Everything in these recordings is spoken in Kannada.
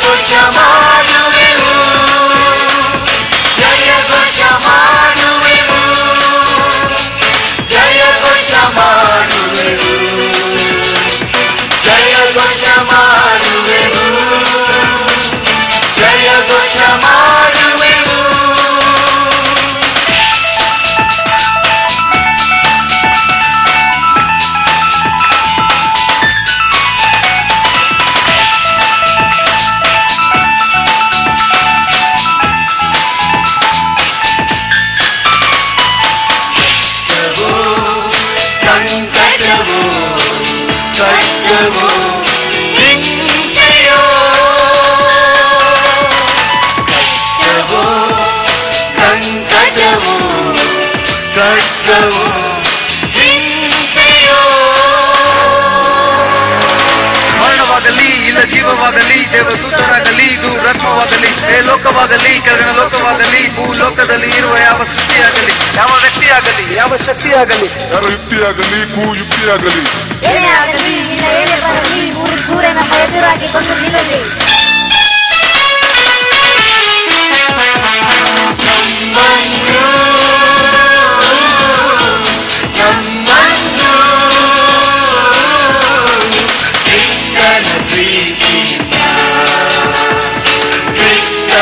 kocamanım ಮರಣವಾಗಲಿ ಇಲ್ಲ ಜೀವವಾಗಲಿ ದೇವದೂತರಾಗಲಿ ಇದು ರತ್ನವಾಗಲಿ ಹೇ ಲೋಕವಾಗಲಿ ಲೋಕವಾದಲಿ ಲೋಕವಾಗಲಿ ಭೂಲೋಕದಲ್ಲಿ ಇರುವ ಯಾವ ಸೃಷ್ಟಿಯಾಗಲಿ ಯಾವ ವ್ಯಕ್ತಿಯಾಗಲಿ ಯಾವ ಶಕ್ತಿಯಾಗಲಿ ಯಾರ ಯುಕ್ತಿಯಾಗಲಿ ಕುಯುಕ್ತಿಯಾಗಲಿ ಏನೇ ಆಗಲಿ ಇಲ್ಲ ಏನೇ ಬರಲಿ ಊರು ದೂರ ನಮ್ಮ ಎದುರಾಗಿ ಬಂದು ನಿಲ್ಲಲಿ.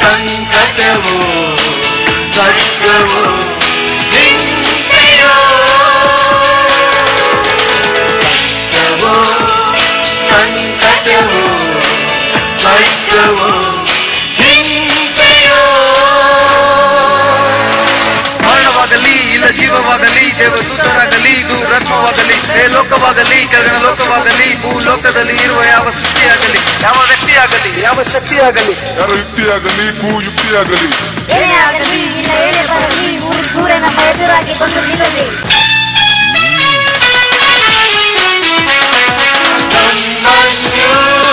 ಸಂಕಟವೋ ಖಡ್ಗವೋ ಹಿಂಸೆಯೋ ಕಷ್ಟವೋ ಸಂಕಟವೋ ಖಡ್ಗವೋ ಹಿಂಸೆಯೋ ಮರಣವಾಗಲಿ ಇಲ್ಲ ಜೀವವಾಗಲಿ ಭೂಲೋಕದಲ್ಲಿ ಇರುವ ಯಾವ ಸೃಷ್ಟಿಯಾಗಲಿ ಯಾವ ವ್ಯಕ್ತಿಯಾಗಲಿ. ಯಾವ ಶಕ್ತಿಯಾಗಲಿ. ಯಾರು ಯುಕ್ತಿಯಾಗಲಿ ಭೂ ಯುಕ್ತಿಯಾಗಲಿ. ಏನೇ ಆಗಲಿ ಇಲ್ಲ ಏನೇ ಬರಲಿ ಸೂರ್ಯನ